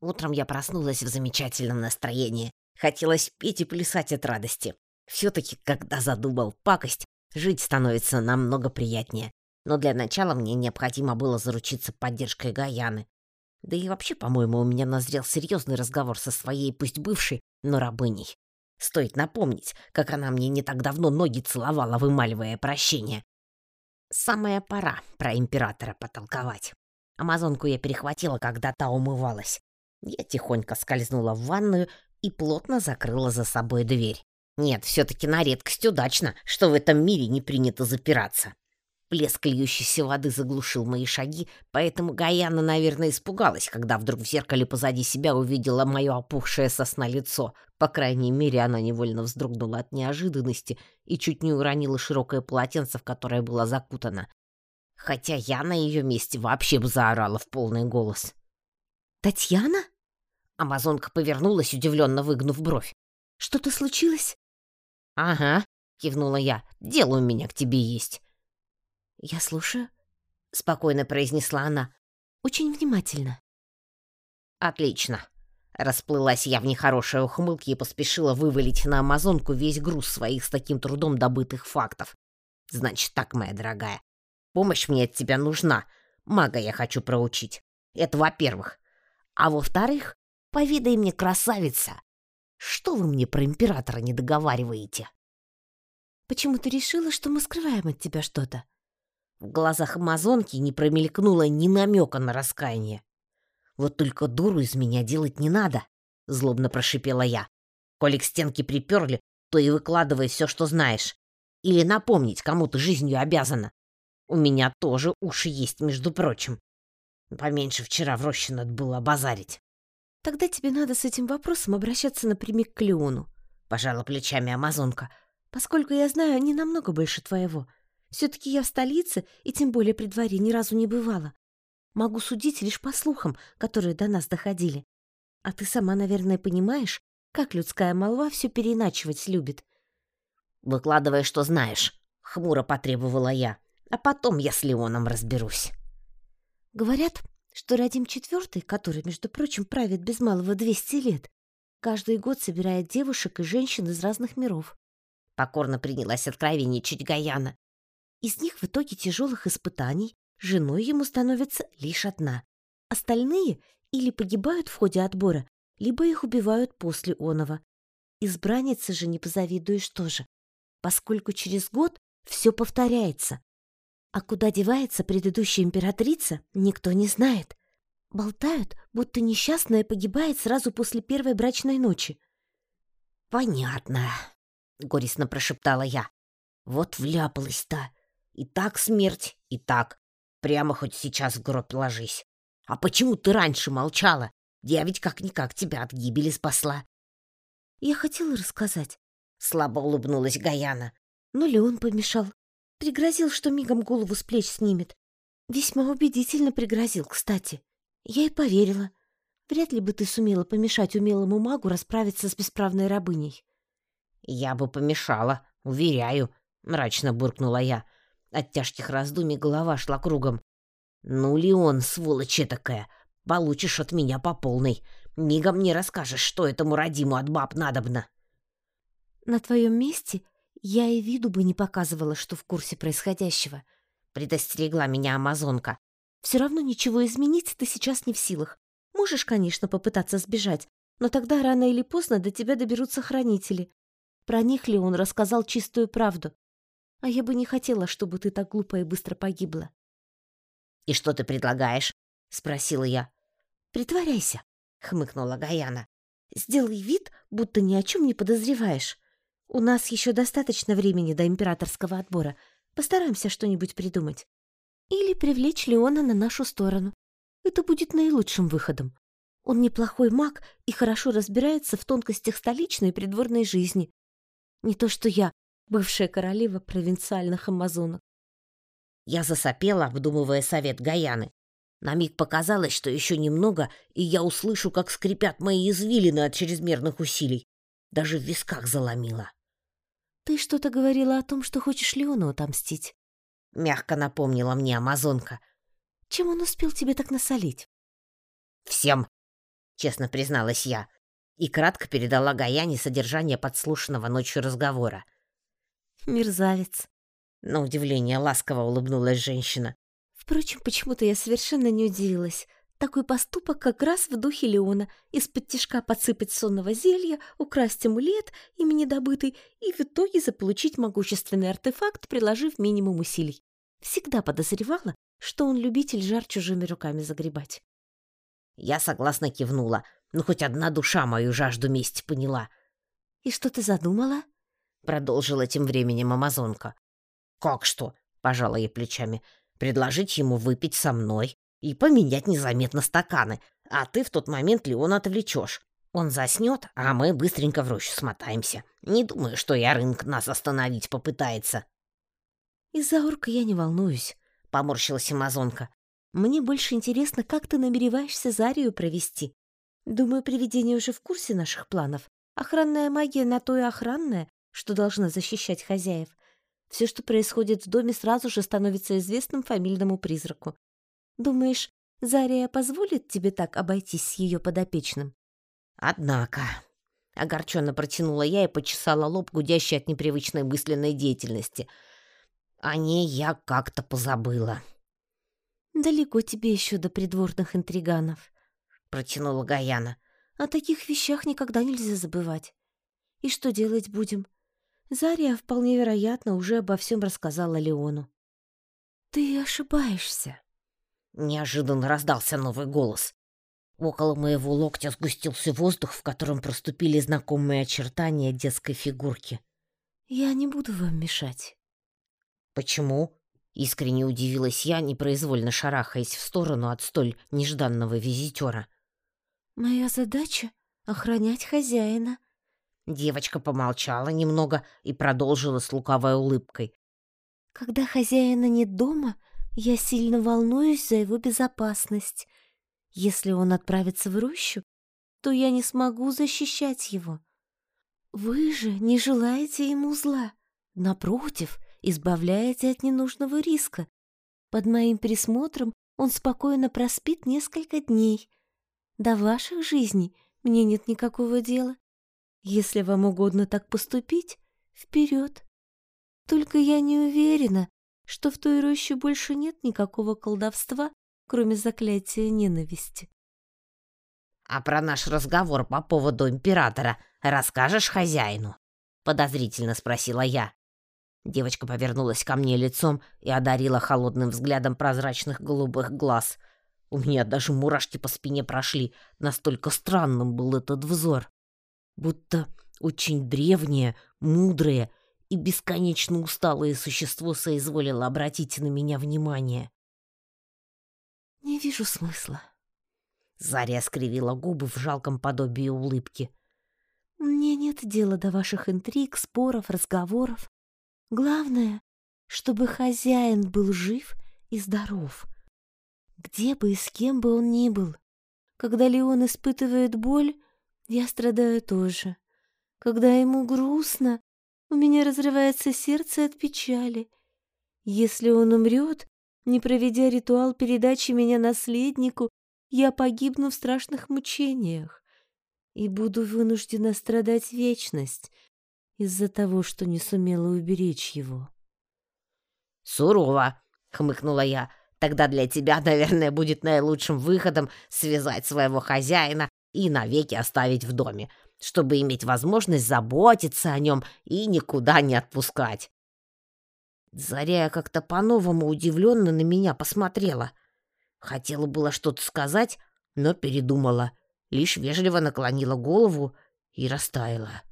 Утром я проснулась в замечательном настроении. Хотелось петь и плясать от радости. Все-таки, когда задумал пакость, жить становится намного приятнее. Но для начала мне необходимо было заручиться поддержкой Гаяны. Да и вообще, по-моему, у меня назрел серьезный разговор со своей, пусть бывшей, но рабыней. Стоит напомнить, как она мне не так давно ноги целовала, вымаливая прощение. Самая пора про императора потолковать. Амазонку я перехватила, когда та умывалась. Я тихонько скользнула в ванную и плотно закрыла за собой дверь. Нет, все-таки на редкость удачно, что в этом мире не принято запираться. Плеск льющейся воды заглушил мои шаги, поэтому Гаяна, наверное, испугалась, когда вдруг в зеркале позади себя увидела мое опухшее сосна лицо. По крайней мере, она невольно вздрогнула от неожиданности и чуть не уронила широкое полотенце, в которое была закутана. Хотя я на ее месте вообще бы заорала в полный голос. «Татьяна?» Амазонка повернулась, удивленно выгнув бровь. «Что-то случилось?» «Ага», — кивнула я, — «дело у меня к тебе есть». «Я слушаю», — спокойно произнесла она. «Очень внимательно». «Отлично». Расплылась я в нехорошей ухмылке и поспешила вывалить на Амазонку весь груз своих с таким трудом добытых фактов. «Значит так, моя дорогая, помощь мне от тебя нужна. Мага я хочу проучить. Это во-первых. А во-вторых, поведай мне, красавица, что вы мне про императора не договариваете?» «Почему ты решила, что мы скрываем от тебя что-то?» В глазах амазонки не промелькнуло ни намека на раскаяние. «Вот только дуру из меня делать не надо», — злобно прошипела я. «Коли к стенке приперли, то и выкладывай все, что знаешь. Или напомнить, кому ты жизнью обязана. У меня тоже уши есть, между прочим. Поменьше вчера в роще надо было базарить». «Тогда тебе надо с этим вопросом обращаться напрямик к Леону», — пожала плечами амазонка, «поскольку я знаю не намного больше твоего. Все-таки я в столице, и тем более при дворе ни разу не бывала. Могу судить лишь по слухам, которые до нас доходили. А ты сама, наверное, понимаешь, как людская молва все переиначивать любит. «Выкладывай, что знаешь», — хмуро потребовала я. «А потом я с Леоном разберусь». Говорят, что Радим IV, который, между прочим, правит без малого 200 лет, каждый год собирает девушек и женщин из разных миров. Покорно принялась откровенничать Гаяна. Из них в итоге тяжелых испытаний женой ему становится лишь одна. Остальные или погибают в ходе отбора, либо их убивают после оного. Избранницы же не позавидуешь тоже, поскольку через год все повторяется. А куда девается предыдущая императрица, никто не знает. Болтают, будто несчастная погибает сразу после первой брачной ночи. «Понятно», — горестно прошептала я. «Вот вляпалась-то. И так смерть, и так. Прямо хоть сейчас в гроб ложись. А почему ты раньше молчала? Я ведь как-никак тебя от гибели спасла. Я хотела рассказать. Слабо улыбнулась Гаяна. Но Леон помешал. Пригрозил, что мигом голову с плеч снимет. Весьма убедительно пригрозил, кстати. Я и поверила. Вряд ли бы ты сумела помешать умелому магу расправиться с бесправной рабыней. Я бы помешала, уверяю, мрачно буркнула я. От тяжких раздумий голова шла кругом. «Ну, Леон, сволочь такая, получишь от меня по полной. Мигом мне расскажешь, что этому родиму от баб надобно». «На твоем месте я и виду бы не показывала, что в курсе происходящего», — предостерегла меня амазонка. «Все равно ничего изменить ты сейчас не в силах. Можешь, конечно, попытаться сбежать, но тогда рано или поздно до тебя доберутся хранители. Про них ли он рассказал чистую правду? А я бы не хотела, чтобы ты так глупо и быстро погибла. «И что ты предлагаешь?» — спросила я. «Притворяйся», — хмыкнула Гаяна. «Сделай вид, будто ни о чем не подозреваешь. У нас еще достаточно времени до императорского отбора. Постараемся что-нибудь придумать. Или привлечь Леона на нашу сторону. Это будет наилучшим выходом. Он неплохой маг и хорошо разбирается в тонкостях столичной и придворной жизни. Не то что я, бывшая королева провинциальных амазонок. Я засопела, обдумывая совет Гаяны. На миг показалось, что еще немного, и я услышу, как скрипят мои извилины от чрезмерных усилий. Даже в висках заломила. «Ты что-то говорила о том, что хочешь Леону отомстить?» Мягко напомнила мне амазонка. «Чем он успел тебе так насолить?» «Всем!» честно призналась я, и кратко передала Гаяне содержание подслушанного ночью разговора. «Мерзавец», — на удивление ласково улыбнулась женщина. «Впрочем, почему-то я совершенно не удивилась. Такой поступок как раз в духе Леона. Из-под тишка подсыпать сонного зелья, украсть амулет, ими недобытый, и в итоге заполучить могущественный артефакт, приложив минимум усилий. Всегда подозревала, что он любитель жар чужими руками загребать. Я согласно кивнула. Ну, хоть одна душа мою жажду мести поняла. «И что ты задумала?» Продолжила тем временем амазонка. «Как что?» — пожала ей плечами. «Предложить ему выпить со мной и поменять незаметно стаканы, а ты в тот момент Леона отвлечешь. Он заснет, а мы быстренько в рощу смотаемся. Не думаю, что Ярынг нас остановить попытается». «Из-за орка я не волнуюсь», — поморщилась амазонка. «Мне больше интересно, как ты намереваешься Зарию провести. Думаю, привидение уже в курсе наших планов. Охранная магия на то и охранная, что должна защищать хозяев. Все, что происходит в доме, сразу же становится известным фамильному призраку. Думаешь, Зария позволит тебе так обойтись с ее подопечным?» «Однако...» — огорченно протянула я и почесала лоб, гудящий от непривычной мысленной деятельности — о ней я как-то позабыла. «Далеко тебе еще до придворных интриганов», — протянула Гаяна. «О таких вещах никогда нельзя забывать. И что делать будем? Зария, вполне вероятно, уже обо всем рассказала Леону». «Ты ошибаешься», — неожиданно раздался новый голос. Около моего локтя сгустился воздух, в котором проступили знакомые очертания детской фигурки. «Я не буду вам мешать». «Почему?» — искренне удивилась я, непроизвольно шарахаясь в сторону от столь нежданного визитера. «Моя задача — охранять хозяина». Девочка помолчала немного и продолжила с лукавой улыбкой. «Когда хозяина нет дома, я сильно волнуюсь за его безопасность. Если он отправится в рощу, то я не смогу защищать его. Вы же не желаете ему зла. Напротив, избавляете от ненужного риска. Под моим присмотром он спокойно проспит несколько дней. До ваших жизней мне нет никакого дела. Если вам угодно так поступить, вперед. Только я не уверена, что в той роще больше нет никакого колдовства, кроме заклятия ненависти. «А про наш разговор по поводу императора расскажешь хозяину?» — подозрительно спросила я. Девочка повернулась ко мне лицом и одарила холодным взглядом прозрачных голубых глаз. У меня даже мурашки по спине прошли, настолько странным был этот взор. Будто очень древнее, мудрое и бесконечно усталое существо соизволило обратить на меня внимание. «Не вижу смысла». Заря скривила губы в жалком подобии улыбки. «Мне нет дела до ваших интриг, споров, разговоров. Главное, чтобы хозяин был жив и здоров. Где бы и с кем бы он ни был. Когда Леон испытывает боль, я страдаю тоже. Когда ему грустно, у меня разрывается сердце от печали. Если он умрет, не проведя ритуал передачи меня наследнику, я погибну в страшных мучениях и буду вынуждена страдать вечность — из-за того, что не сумела уберечь его. «Сурово!» — хмыкнула я. «Тогда для тебя, наверное, будет наилучшим выходом связать своего хозяина и навеки оставить в доме, чтобы иметь возможность заботиться о нем и никуда не отпускать». Заря как-то по-новому удивленно на меня посмотрела. Хотела было что-то сказать, но передумала, лишь вежливо наклонила голову и растаяла.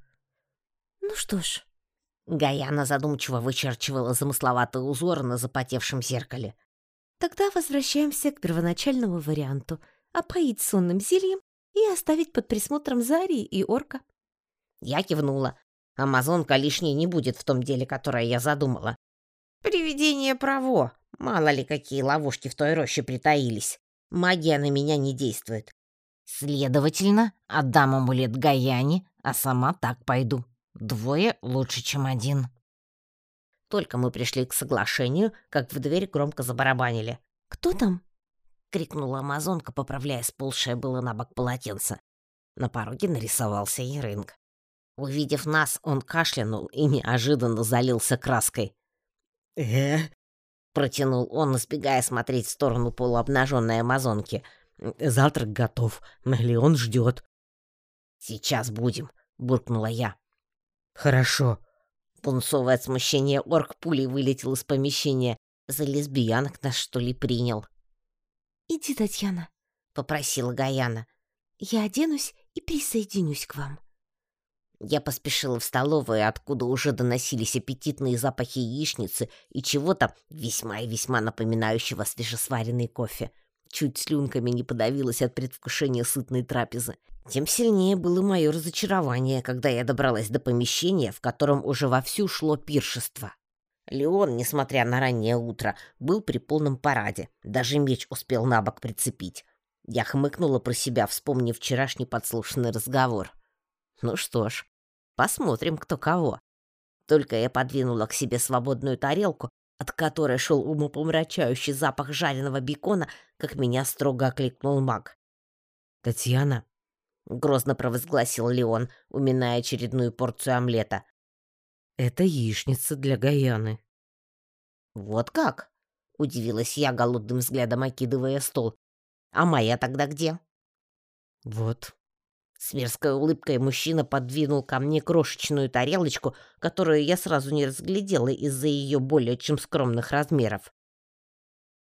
Ну что ж. Гаяна задумчиво вычерчивала замысловатый узор на запотевшем зеркале. Тогда возвращаемся к первоначальному варианту. Опоить сонным зельем и оставить под присмотром Зарии и Орка. Я кивнула. Амазонка лишней не будет в том деле, которое я задумала. Привидение право. Мало ли какие ловушки в той роще притаились. Магия на меня не действует. Следовательно, отдам амулет Гаяне, а сама так пойду. Двое лучше, чем один. Только мы пришли к соглашению, как в дверь громко забарабанили. «Кто там?» Крикнула амазонка, поправляя сползшее было на бок полотенце. На пороге нарисовался Ерынг. Увидев нас, он кашлянул и неожиданно залился краской. «Э?» — протянул он, избегая смотреть в сторону полуобнаженной амазонки. «Завтрак готов. Леон ждет». «Сейчас будем», — буркнула я. «Хорошо». Пунцовое от смущения орк пулей вылетел из помещения. За лесбиянок нас, что ли, принял? «Иди, Татьяна», — попросила Гаяна. «Я оденусь и присоединюсь к вам». Я поспешила в столовую, откуда уже доносились аппетитные запахи яичницы и чего-то весьма и весьма напоминающего свежесваренный кофе. Чуть слюнками не подавилась от предвкушения сытной трапезы. Тем сильнее было мое разочарование, когда я добралась до помещения, в котором уже вовсю шло пиршество. Леон, несмотря на раннее утро, был при полном параде. Даже меч успел на бок прицепить. Я хмыкнула про себя, вспомнив вчерашний подслушанный разговор. Ну что ж, посмотрим, кто кого. Только я подвинула к себе свободную тарелку, от которой шел умопомрачающий запах жареного бекона, как меня строго окликнул маг. «Татьяна», — грозно провозгласил Леон, уминая очередную порцию омлета. «Это яичница для Гаяны». «Вот как?» — удивилась я, голодным взглядом окидывая стол. «А моя тогда где?» «Вот», с мерзкой улыбкой мужчина подвинул ко мне крошечную тарелочку, которую я сразу не разглядела из-за ее более чем скромных размеров.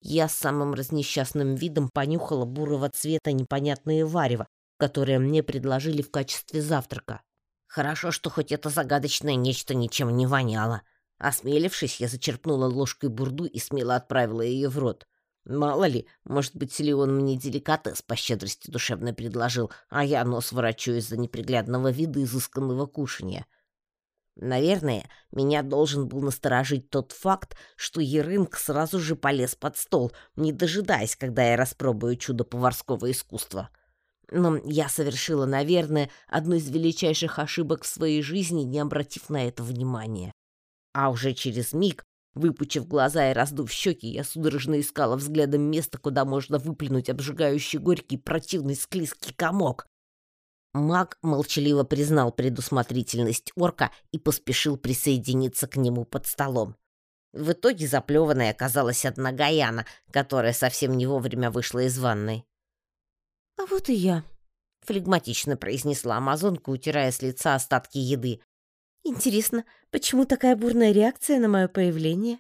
Я с самым разнесчастным видом понюхала бурого цвета непонятное варево, которое мне предложили в качестве завтрака. Хорошо, что хоть это загадочное нечто ничем не воняло. Осмелившись, я зачерпнула ложкой бурду и смело отправила ее в рот. Мало ли, может быть, ли он мне деликатес по щедрости душевно предложил, а я нос ворочу из-за неприглядного вида изысканного кушания. Наверное, меня должен был насторожить тот факт, что Ерынг сразу же полез под стол, не дожидаясь, когда я распробую чудо поварского искусства. Но я совершила, наверное, одну из величайших ошибок в своей жизни, не обратив на это внимания. А уже через миг Выпучив глаза и раздув щеки, я судорожно искала взглядом место, куда можно выплюнуть обжигающий горький противный склизкий комок. Маг молчаливо признал предусмотрительность орка и поспешил присоединиться к нему под столом. В итоге заплеванной оказалась одна Гаяна, которая совсем не вовремя вышла из ванной. «А вот и я», — флегматично произнесла амазонка, утирая с лица остатки еды. Интересно, почему такая бурная реакция на мое появление?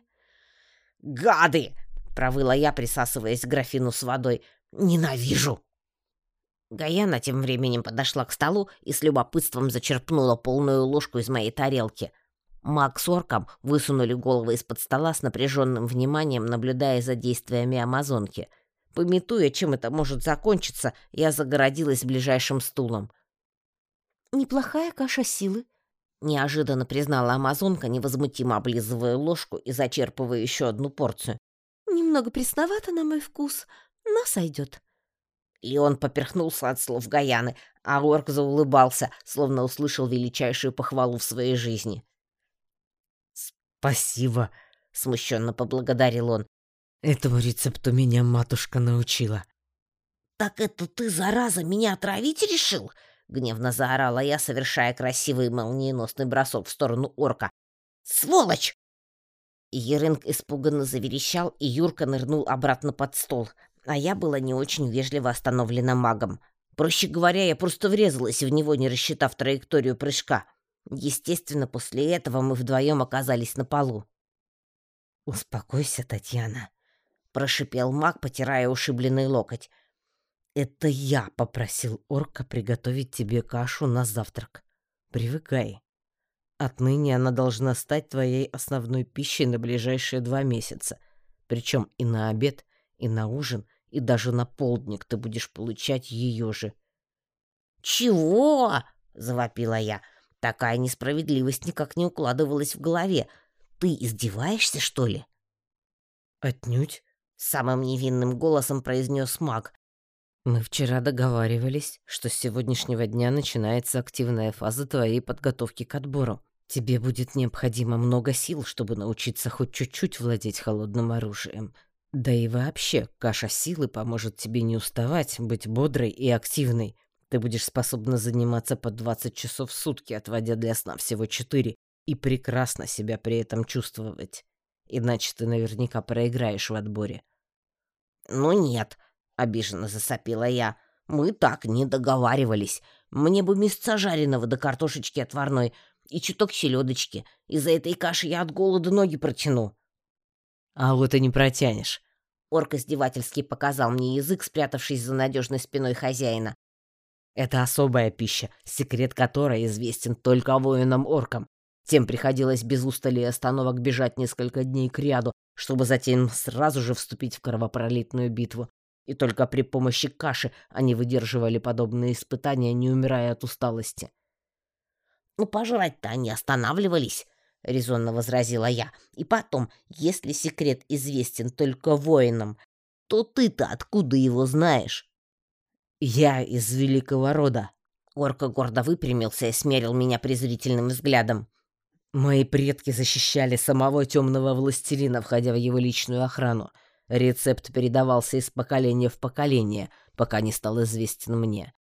«Гады!» — провыла я, присасываясь к графину с водой. «Ненавижу!» Гаяна тем временем подошла к столу и с любопытством зачерпнула полную ложку из моей тарелки. Маг с орком высунули головы из-под стола с напряженным вниманием, наблюдая за действиями амазонки. Пометуя, чем это может закончиться, я загородилась ближайшим стулом. «Неплохая каша силы», неожиданно признала амазонка, невозмутимо облизывая ложку и зачерпывая еще одну порцию. «Немного пресновато на мой вкус, но сойдет». И он поперхнулся от слов Гаяны, а орк заулыбался, словно услышал величайшую похвалу в своей жизни. «Спасибо», — смущенно поблагодарил он. «Этому рецепту меня матушка научила». «Так это ты, зараза, меня отравить решил?» — гневно заорала я, совершая красивый молниеносный бросок в сторону орка. «Сволочь!» Ерынг испуганно заверещал, и Юрка нырнул обратно под стол, а я была не очень вежливо остановлена магом. Проще говоря, я просто врезалась в него, не рассчитав траекторию прыжка. Естественно, после этого мы вдвоем оказались на полу. «Успокойся, Татьяна», — прошипел маг, потирая ушибленный локоть. Это я попросил орка приготовить тебе кашу на завтрак. Привыкай. Отныне она должна стать твоей основной пищей на ближайшие два месяца. Причем и на обед, и на ужин, и даже на полдник ты будешь получать ее же. «Чего?» — завопила я. Такая несправедливость никак не укладывалась в голове. «Ты издеваешься, что ли?» «Отнюдь», — самым невинным голосом произнес маг, мы вчера договаривались, что с сегодняшнего дня начинается активная фаза твоей подготовки к отбору. Тебе будет необходимо много сил, чтобы научиться хоть чуть-чуть владеть холодным оружием. Да и вообще, каша силы поможет тебе не уставать, быть бодрой и активной. Ты будешь способна заниматься по 20 часов в сутки, отводя для сна всего 4, и прекрасно себя при этом чувствовать. Иначе ты наверняка проиграешь в отборе. «Ну нет», — обиженно засопила я. «Мы так не договаривались. Мне бы мясца жареного до картошечки отварной и чуток селедочки. Из-за этой каши я от голода ноги протяну». «А вот и не протянешь». Орк издевательски показал мне язык, спрятавшись за надежной спиной хозяина. «Это особая пища, секрет которой известен только воинам-оркам. Тем приходилось без устали остановок бежать несколько дней к ряду, чтобы затем сразу же вступить в кровопролитную битву. И только при помощи каши они выдерживали подобные испытания, не умирая от усталости. «Ну, пожрать-то они останавливались», — резонно возразила я. «И потом, если секрет известен только воинам, то ты-то откуда его знаешь?» «Я из великого рода». Орка гордо выпрямился и смерил меня презрительным взглядом. Мои предки защищали самого темного властелина, входя в его личную охрану. Рецепт передавался из поколения в поколение, пока не стал известен мне.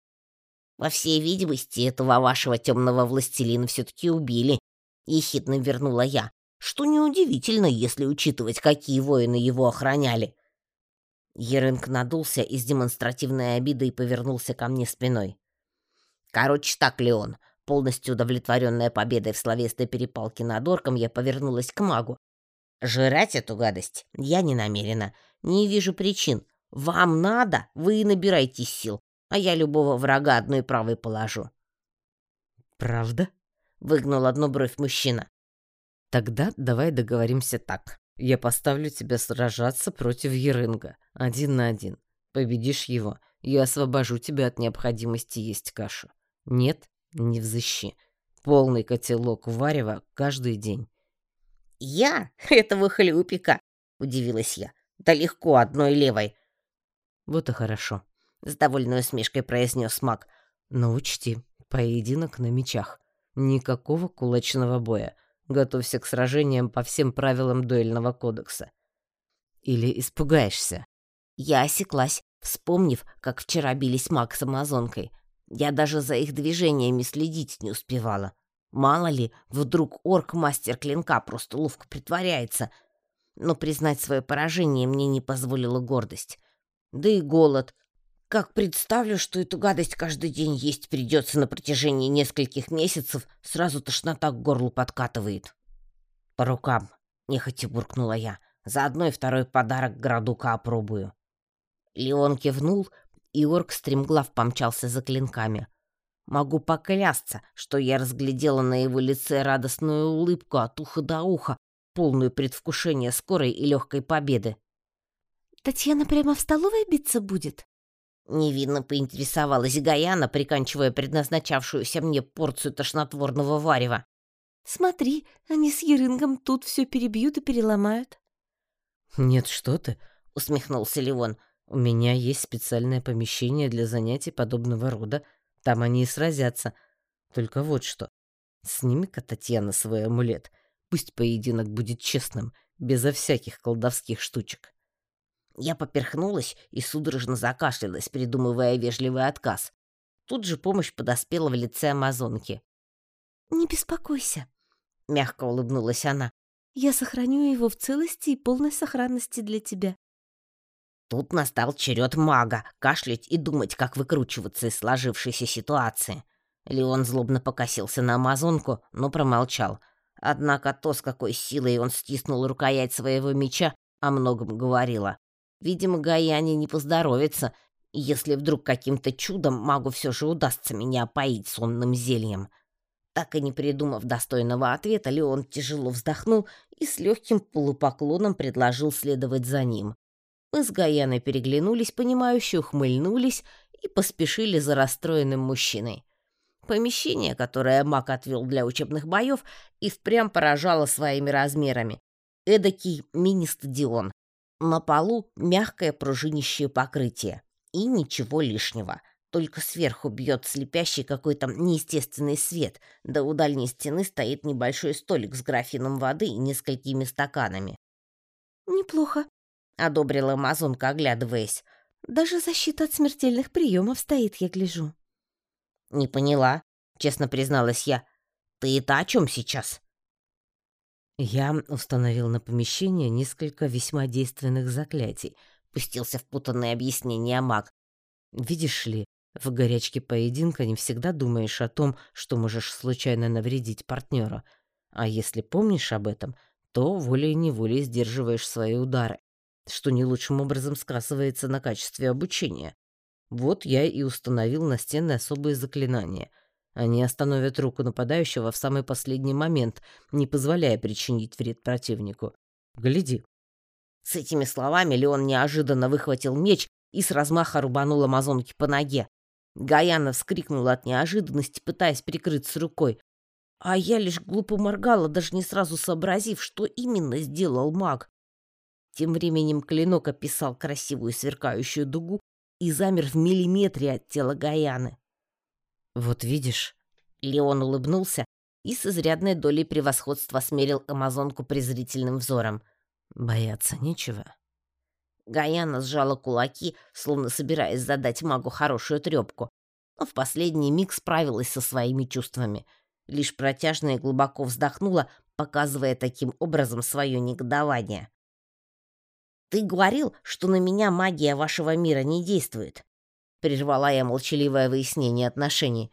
Во всей видимости, этого вашего темного властелина все-таки убили, ехидно вернула я. Что неудивительно, если учитывать, какие воины его охраняли. Ерынг надулся и с демонстративной обидой повернулся ко мне спиной. Короче так, Леон, Полностью удовлетворенная победой в словесной перепалке над орком, я повернулась к магу. «Жрать эту гадость я не намерена. Не вижу причин. Вам надо, вы и набирайте сил, а я любого врага одной правой положу». «Правда?» — выгнул одну бровь мужчина. «Тогда давай договоримся так. Я поставлю тебя сражаться против Ерынга, один на один. Победишь его, я освобожу тебя от необходимости есть кашу. Нет, не взыщи. Полный котелок варева каждый день. «Я? Этого хлюпика!» — удивилась я. «Да легко одной левой». «Вот и хорошо», — с довольной усмешкой произнес маг. «Но учти, поединок на мечах. Никакого кулачного боя. Готовься к сражениям по всем правилам дуэльного кодекса. Или испугаешься?» Я осеклась, вспомнив, как вчера бились маг с амазонкой — я даже за их движениями следить не успевала. Мало ли, вдруг орк-мастер клинка просто ловко притворяется. Но признать свое поражение мне не позволила гордость. Да и голод. Как представлю, что эту гадость каждый день есть придется на протяжении нескольких месяцев, сразу тошнота к горлу подкатывает. «По рукам», — нехотя буркнула я. «Заодно и второй подарок градука опробую». Леон кивнул, и орк стремглав помчался за клинками. Могу поклясться, что я разглядела на его лице радостную улыбку от уха до уха, полную предвкушения скорой и легкой победы. «Татьяна прямо в столовой биться будет?» Невинно поинтересовалась Гаяна, приканчивая предназначавшуюся мне порцию тошнотворного варева. «Смотри, они с Ерынгом тут все перебьют и переломают». «Нет, что ты!» — усмехнулся Ливон. У меня есть специальное помещение для занятий подобного рода. Там они и сразятся. Только вот что. Сними-ка, Татьяна, свой амулет. Пусть поединок будет честным, безо всяких колдовских штучек. Я поперхнулась и судорожно закашлялась, придумывая вежливый отказ. Тут же помощь подоспела в лице амазонки. «Не беспокойся», — мягко улыбнулась она. «Я сохраню его в целости и полной сохранности для тебя. Тут настал черед мага кашлять и думать, как выкручиваться из сложившейся ситуации. Леон злобно покосился на амазонку, но промолчал. Однако то, с какой силой он стиснул рукоять своего меча, о многом говорило. Видимо, Гаяне не поздоровится, если вдруг каким-то чудом магу все же удастся меня опоить сонным зельем. Так и не придумав достойного ответа, Леон тяжело вздохнул и с легким полупоклоном предложил следовать за ним. Мы с Гаяной переглянулись, понимающе ухмыльнулись и поспешили за расстроенным мужчиной. Помещение, которое Мак отвел для учебных боев, и впрямь поражало своими размерами. Эдакий мини-стадион. На полу мягкое пружинищее покрытие. И ничего лишнего. Только сверху бьет слепящий какой-то неестественный свет, да у дальней стены стоит небольшой столик с графином воды и несколькими стаканами. «Неплохо», — одобрила амазонка, оглядываясь. «Даже защита от смертельных приемов стоит, я гляжу». «Не поняла», — честно призналась я. «Ты это о чем сейчас?» Я установил на помещение несколько весьма действенных заклятий, пустился в путанные объяснения маг. Видишь ли, в горячке поединка не всегда думаешь о том, что можешь случайно навредить партнера. А если помнишь об этом, то волей-неволей сдерживаешь свои удары, что не лучшим образом сказывается на качестве обучения. Вот я и установил на стены особые заклинания. Они остановят руку нападающего в самый последний момент, не позволяя причинить вред противнику. Гляди. С этими словами Леон неожиданно выхватил меч и с размаха рубанул амазонке по ноге. Гаяна вскрикнула от неожиданности, пытаясь прикрыться рукой. А я лишь глупо моргала, даже не сразу сообразив, что именно сделал маг. Тем временем клинок описал красивую сверкающую дугу и замер в миллиметре от тела Гаяны. «Вот видишь...» Леон улыбнулся и с изрядной долей превосходства смерил амазонку презрительным взором. «Бояться нечего». Гаяна сжала кулаки, словно собираясь задать магу хорошую трёпку, но в последний миг справилась со своими чувствами. Лишь протяжно и глубоко вздохнула, показывая таким образом свое негодование. «Ты говорил, что на меня магия вашего мира не действует», — прервала я молчаливое выяснение отношений.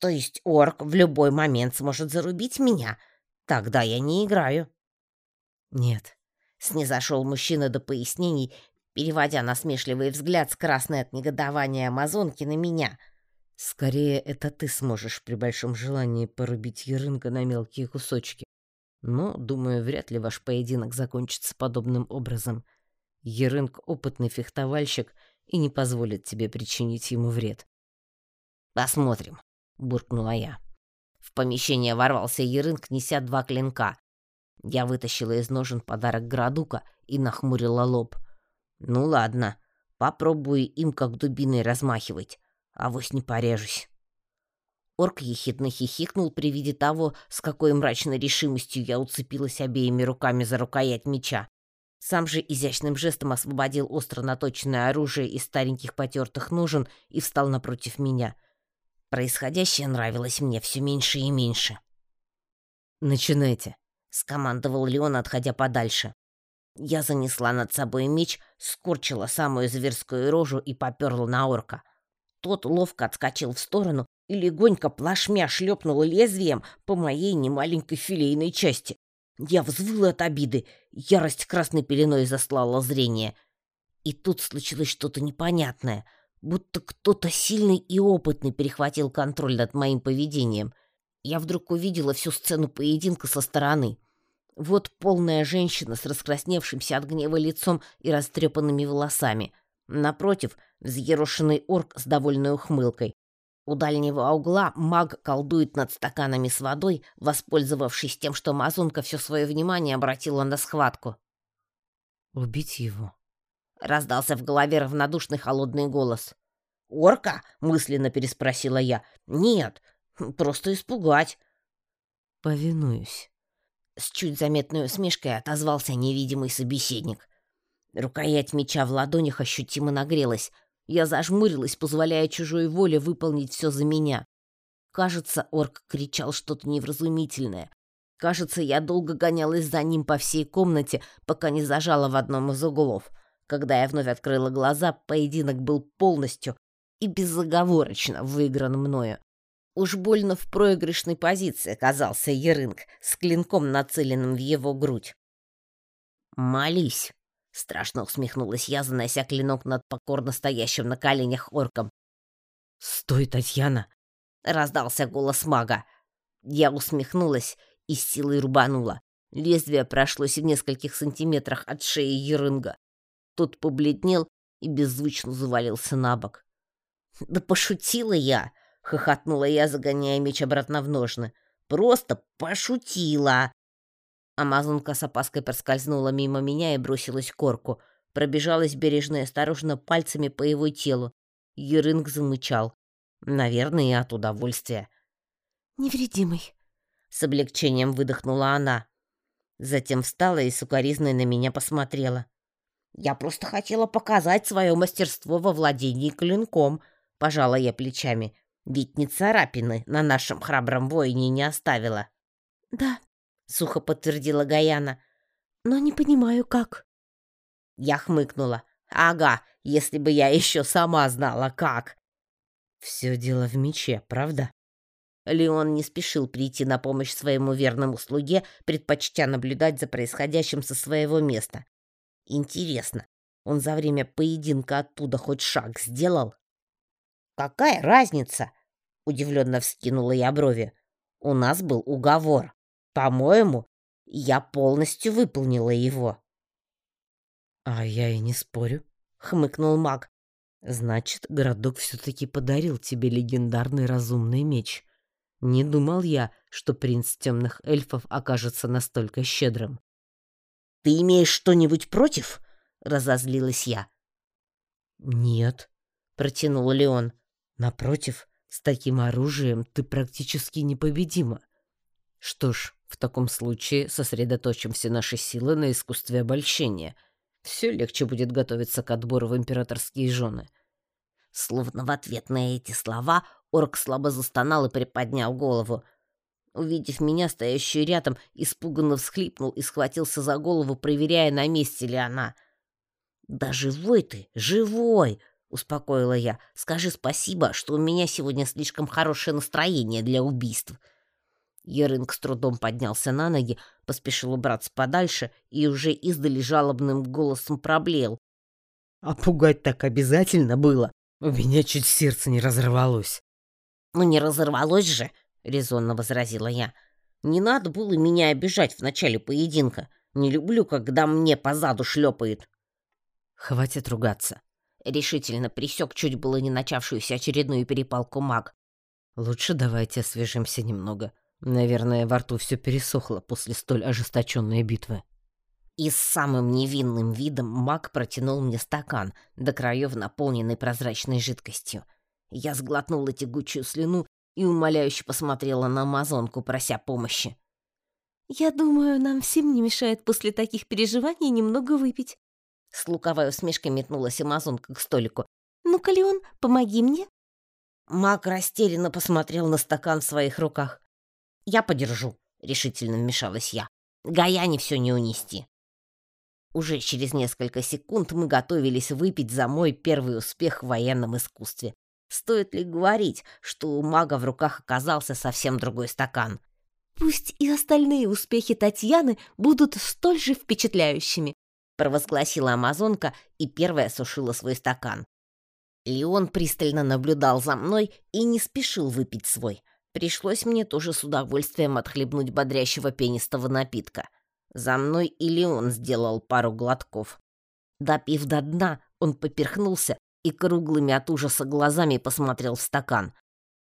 «То есть орк в любой момент сможет зарубить меня? Тогда я не играю». «Нет, Снизошел мужчина до пояснений, переводя насмешливый взгляд с красной от негодования амазонки на меня. «Скорее, это ты сможешь при большом желании порубить Ерынка на мелкие кусочки. Но, думаю, вряд ли ваш поединок закончится подобным образом. Ерынк — опытный фехтовальщик и не позволит тебе причинить ему вред». «Посмотрим», — буркнула я. В помещение ворвался Ерынк, неся два клинка. Я вытащила из ножен подарок Градука и нахмурила лоб. Ну ладно, попробую им как дубиной размахивать, а вось не порежусь. Орк ехидно хихикнул при виде того, с какой мрачной решимостью я уцепилась обеими руками за рукоять меча. Сам же изящным жестом освободил остро наточенное оружие из стареньких потертых ножен и встал напротив меня. Происходящее нравилось мне все меньше и меньше. «Начинайте», скомандовал Леон, отходя подальше. Я занесла над собой меч, скорчила самую зверскую рожу и поперла на орка. Тот ловко отскочил в сторону и легонько плашмя шлепнул лезвием по моей немаленькой филейной части. Я взвыла от обиды, ярость красной пеленой заслала зрение. И тут случилось что-то непонятное, будто кто-то сильный и опытный перехватил контроль над моим поведением. Я вдруг увидела всю сцену поединка со стороны. Вот полная женщина с раскрасневшимся от гнева лицом и растрепанными волосами. Напротив, взъерошенный орк с довольной ухмылкой. У дальнего угла маг колдует над стаканами с водой, воспользовавшись тем, что амазонка все свое внимание обратила на схватку. «Убить его?» — раздался в голове равнодушный холодный голос. «Орка?» — мысленно переспросила я. «Нет, просто испугать». «Повинуюсь». С чуть заметной усмешкой отозвался невидимый собеседник. Рукоять меча в ладонях ощутимо нагрелась. Я зажмурилась, позволяя чужой воле выполнить все за меня. Кажется, орк кричал что-то невразумительное. Кажется, я долго гонялась за ним по всей комнате, пока не зажала в одном из углов. Когда я вновь открыла глаза, поединок был полностью и безоговорочно выигран мною. Уж больно в проигрышной позиции оказался Ерынг с клинком, нацеленным в его грудь. «Молись!» — страшно усмехнулась я, занося клинок над покорно стоящим на коленях орком. «Стой, Татьяна!» — раздался голос мага. Я усмехнулась и с силой рубанула. Лезвие прошлось в нескольких сантиметрах от шеи Ерынга. Тот побледнел и беззвучно завалился на бок. «Да пошутила я!» — хохотнула я, загоняя меч обратно в ножны. «Просто пошутила!» Амазонка с опаской проскользнула мимо меня и бросилась к корку. Пробежалась бережно и осторожно пальцами по его телу. Ерынг замычал. Наверное, от удовольствия. «Невредимый», — с облегчением выдохнула она. Затем встала и сукоризной на меня посмотрела. Я просто хотела показать свое мастерство во владении клинком, пожала я плечами. Ведь ни царапины на нашем храбром воине не оставила. Да, сухо подтвердила Гаяна. Но не понимаю, как. Я хмыкнула. Ага, если бы я еще сама знала, как. Все дело в мече, правда? Леон не спешил прийти на помощь своему верному слуге, предпочтя наблюдать за происходящим со своего места. Интересно, он за время поединка оттуда хоть шаг сделал? Какая разница? Удивленно вскинула я брови. У нас был уговор. По-моему, я полностью выполнила его. А я и не спорю, хмыкнул маг. Значит, городок все-таки подарил тебе легендарный разумный меч. Не думал я, что принц темных эльфов окажется настолько щедрым. «Ты имеешь что-нибудь против?» — разозлилась я. «Нет», — протянул Леон. «Напротив, с таким оружием ты практически непобедима. Что ж, в таком случае сосредоточим все наши силы на искусстве обольщения. Все легче будет готовиться к отбору в императорские жены». Словно в ответ на эти слова орк слабо застонал и приподнял голову. Увидев меня, стоящую рядом, испуганно всхлипнул и схватился за голову, проверяя, на месте ли она. «Да живой ты, живой!» — успокоила я. «Скажи спасибо, что у меня сегодня слишком хорошее настроение для убийств». Ерынг с трудом поднялся на ноги, поспешил убраться подальше и уже издали жалобным голосом проблеял. «А пугать так обязательно было? У меня чуть сердце не разорвалось». «Ну не разорвалось же!» — резонно возразила я. «Не надо было меня обижать в начале поединка. Не люблю, когда мне по заду шлепают». «Хватит ругаться», — решительно присек чуть было не начавшуюся очередную перепалку маг. «Лучше давайте освежимся немного. Наверное, во рту все пересохло после столь ожесточенной битвы». И с самым невинным видом маг протянул мне стакан, до краев наполненный прозрачной жидкостью. Я сглотнула тягучую слюну и умоляюще посмотрела на амазонку, прося помощи. «Я думаю, нам всем не мешает после таких переживаний немного выпить». С луковой усмешкой метнулась амазонка к столику. «Ну-ка, Леон, помоги мне». Мак растерянно посмотрел на стакан в своих руках. «Я подержу», — решительно вмешалась я. «Гаяне все не унести». Уже через несколько секунд мы готовились выпить за мой первый успех в военном искусстве. Стоит ли говорить, что у мага в руках оказался совсем другой стакан? «Пусть и остальные успехи Татьяны будут столь же впечатляющими», провозгласила амазонка и первая сушила свой стакан. Леон пристально наблюдал за мной и не спешил выпить свой. Пришлось мне тоже с удовольствием отхлебнуть бодрящего пенистого напитка. За мной и Леон сделал пару глотков. Допив до дна, он поперхнулся и круглыми от ужаса глазами посмотрел в стакан.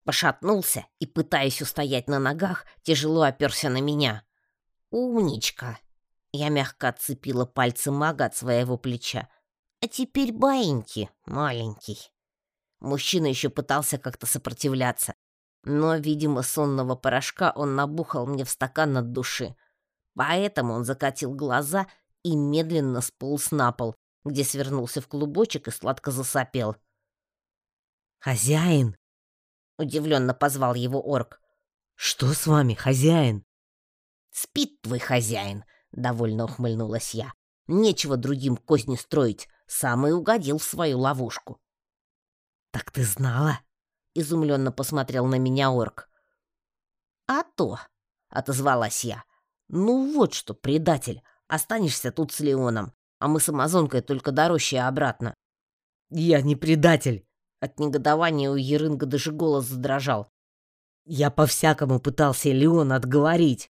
Пошатнулся и, пытаясь устоять на ногах, тяжело оперся на меня. «Умничка!» Я мягко отцепила пальцы мага от своего плеча. «А теперь баиньки, маленький». Мужчина еще пытался как-то сопротивляться, но, видимо, сонного порошка он набухал мне в стакан от души. Поэтому он закатил глаза и медленно сполз на пол, где свернулся в клубочек и сладко засопел. «Хозяин!» — удивленно позвал его орк. «Что с вами, хозяин?» «Спит твой хозяин!» — довольно ухмыльнулась я. «Нечего другим козни строить, сам и угодил в свою ловушку». «Так ты знала?» — изумленно посмотрел на меня орк. «А то!» — отозвалась я. «Ну вот что, предатель, останешься тут с Леоном а мы с Амазонкой только до рощи обратно. Я не предатель. От негодования у Ерынга даже голос задрожал. Я по-всякому пытался Леона отговорить.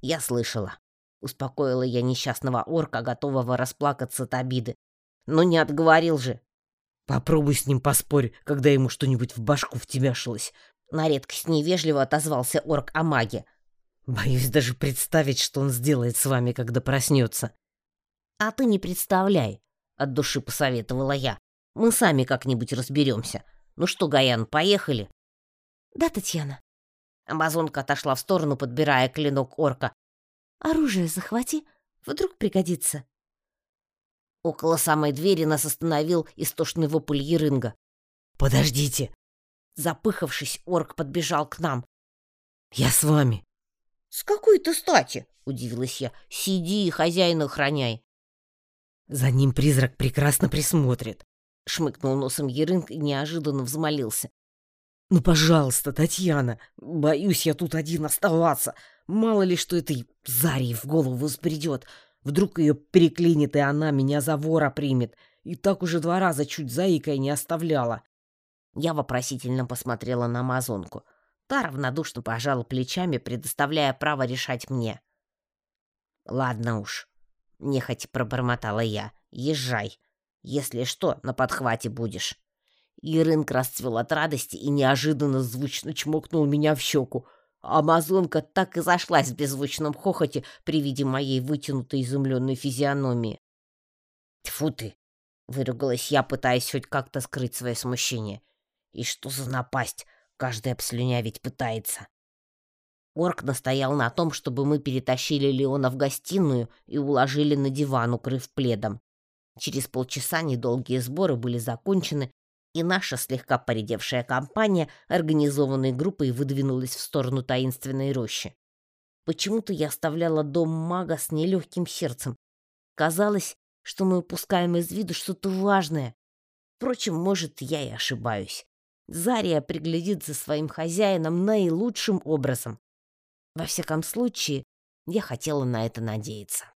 Я слышала. Успокоила я несчастного орка, готового расплакаться от обиды. Но не отговорил же. Попробуй с ним поспорь, когда ему что-нибудь в башку втемяшилось. На редкость невежливо отозвался орк о маге. Боюсь даже представить, что он сделает с вами, когда проснется. «А ты не представляй», — от души посоветовала я. «Мы сами как-нибудь разберемся. Ну что, Гаян, поехали?» «Да, Татьяна». Амазонка отошла в сторону, подбирая клинок орка. «Оружие захвати, вдруг пригодится». Около самой двери нас остановил истошный вопль Ерынга. «Подождите!» Запыхавшись, орк подбежал к нам. «Я с вами!» «С какой-то стати?» — удивилась я. «Сиди и хозяина охраняй». «За ним призрак прекрасно присмотрит», — шмыкнул носом Ерынг и неожиданно взмолился. «Ну, пожалуйста, Татьяна, боюсь я тут один оставаться. Мало ли, что этой Зарье в голову взбредет. Вдруг ее переклинит, и она меня за вора примет. И так уже два раза чуть заикой не оставляла». Я вопросительно посмотрела на амазонку. Та равнодушно пожала плечами, предоставляя право решать мне. «Ладно уж», — нехотя пробормотала я, — «езжай. Если что, на подхвате будешь». И рынок расцвел от радости и неожиданно звучно чмокнул меня в щеку. Амазонка так и зашлась в беззвучном хохоте при виде моей вытянутой изумленной физиономии. «Тьфу ты!» — выругалась я, пытаясь хоть как-то скрыть свое смущение. «И что за напасть? Каждый обслюнявить пытается. Орк настоял на том, чтобы мы перетащили Леона в гостиную и уложили на диван, укрыв пледом. Через полчаса недолгие сборы были закончены, и наша слегка поредевшая компания организованной группой выдвинулась в сторону таинственной рощи. Почему-то я оставляла дом мага с нелегким сердцем. Казалось, что мы упускаем из виду что-то важное. Впрочем, может, я и ошибаюсь. Зария приглядит за своим хозяином наилучшим образом. Во всяком случае, я хотела на это надеяться.